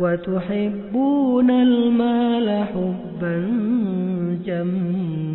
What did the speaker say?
وتحبون المال حبا جما